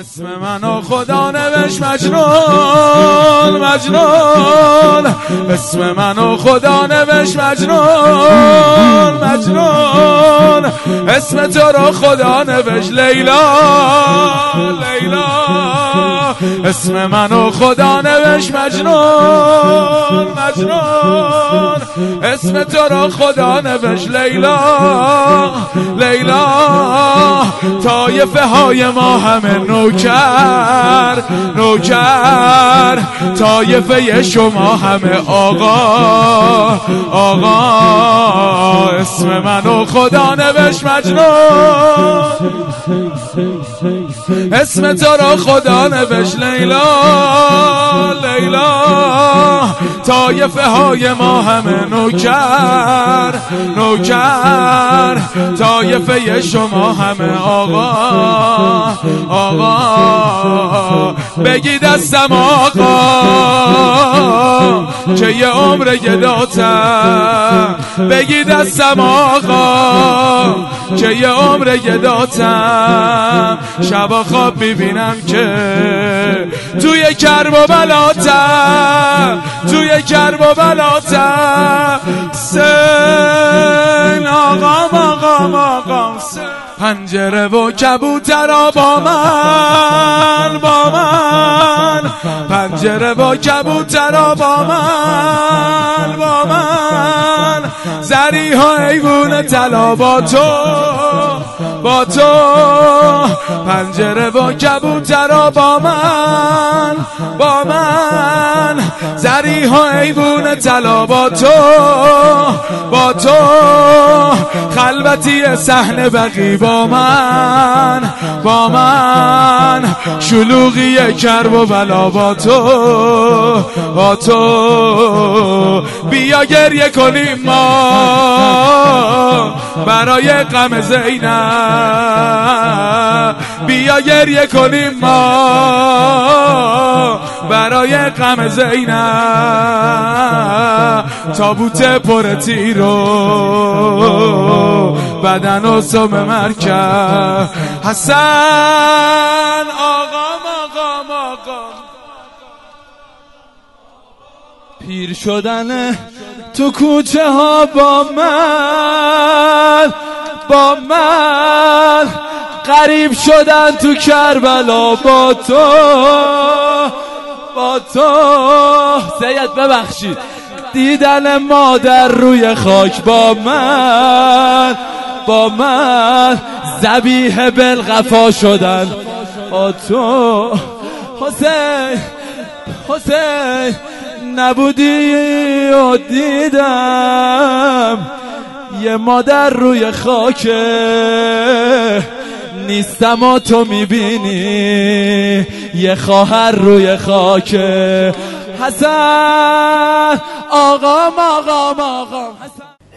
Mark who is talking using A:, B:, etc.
A: اسم منو خدا نوش مجنون مجنون. اسم منو خدا نوش مجنون مجنون. اسم تو رو خدا نوش لیلا لیلا. اسم منو خدا نوش مجنون مجنون. اسم تو رو خدا نوش لیلا لیلا. تایفه های ما همه نوکر نوکر تایفه شما همه آقا آقا اسم منو خدا نوش مجنون. اسم تو رو خدا نوش لیلا لیلا. تایفه های ما همه نوکر نوکر. تایفه شما همه آقا. آقا بگی دستم آقا که یه عمر گداتم. بگی دستم آقا که یه عمر گداتم. شبا خواب ببینم که توی کرب و بلاتم توی کرب و بلاتم سن آقا آقا آقا پنجره و کبوترا با من با من. پنجره و کبوترا با من با من. زری ها ایوون طلا با تو با تو. پنجره و کبوترا با من با من. زری ها ایوون طلا با تو با تو. خلوتی صحنه بقی با من با من. شلوغی کرب و بلا با تو با تو. بیا گریه کنیم ما برای غم زینب. بیا گریه کنیم ما برای غم زینب. تابوت پر تیرو. بدن و سم مرکب. حسن آقا آقا آقا
B: پیر شدن تو کوچه ها با من با من. غریب شدن تو کربلا با تو با تو. سید ببخشید. دیدن مادر روی خاک با من. با من زبیه بلغفا شدن. با تو حسین حسین نبودی و دیدم یه مادر روی خاکه. نیستم و تو می‌بینی یه خواهر روی خاکه. حسن آقام آقام آقام